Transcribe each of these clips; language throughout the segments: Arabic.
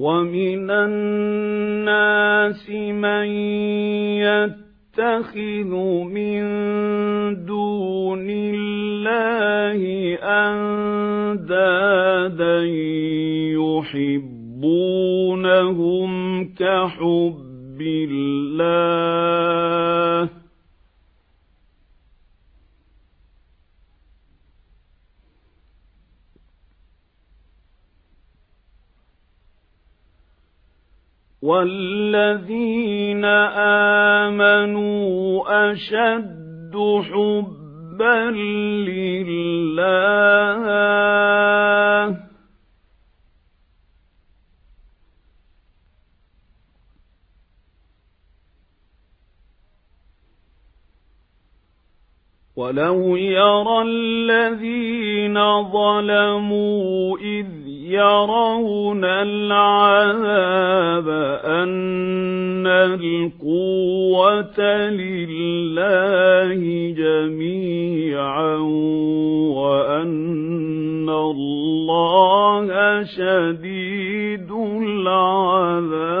ومن الناس من يتخذ من دون الله أندادا يحبونهم كحب الله والذين آمنوا أشد حبا لله ولو يرى الذين ظلموا إذ يرون العذاب أن القوة لله جميعا وأن الله شديد العذاب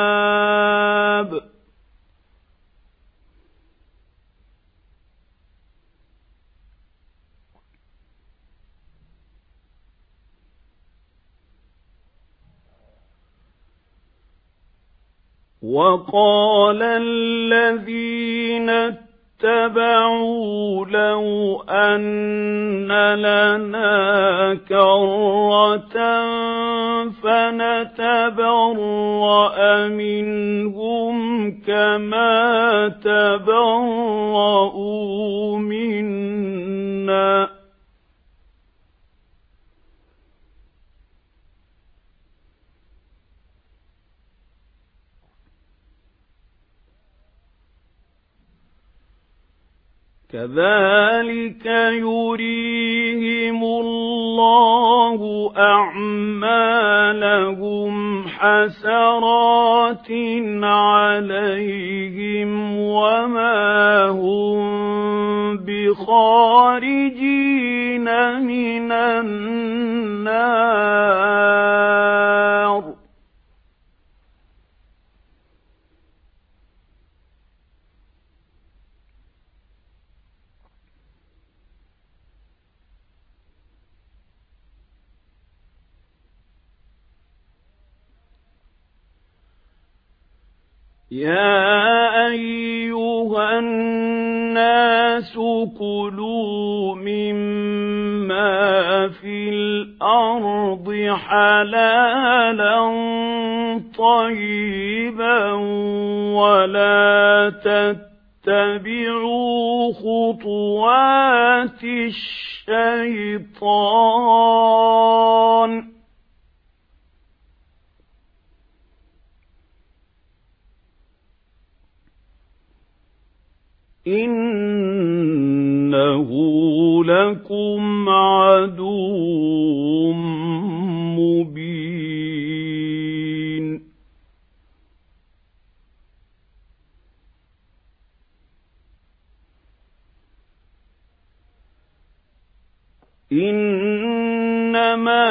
وقال الذين اتبعوا لو أن لنا كرة فنتبرأ منهم كما تبرؤوا منا. كذلك يريهم الله أَعْمَالَهُمْ حَسَرَاتٍ عَلَيْهِمْ وَمَا هُم بِخَارِجِينَ مِنَ النَّارِ. يَا أَيُّهَا النَّاسُ كُلُوا مِمَّا فِي الْأَرْضِ حَلَالًا طَيِّبًا وَلَا تَتَّبِعُوا خُطُوَاتِ الشَّيْطَانِ إِنَّهُ لَكُمْ عَدُوٌّ مُّبِينٌ إِنَّمَا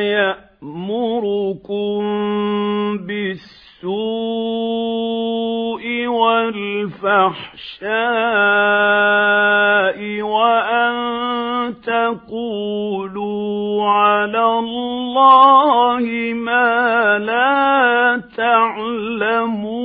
يَأْمُرُكُم بِالسُّوءِ وَالْفَحْشَاءِ وَأَن تَقُولُوا عَلَى اللَّهِ مَا لَا تَعْلَمُونَ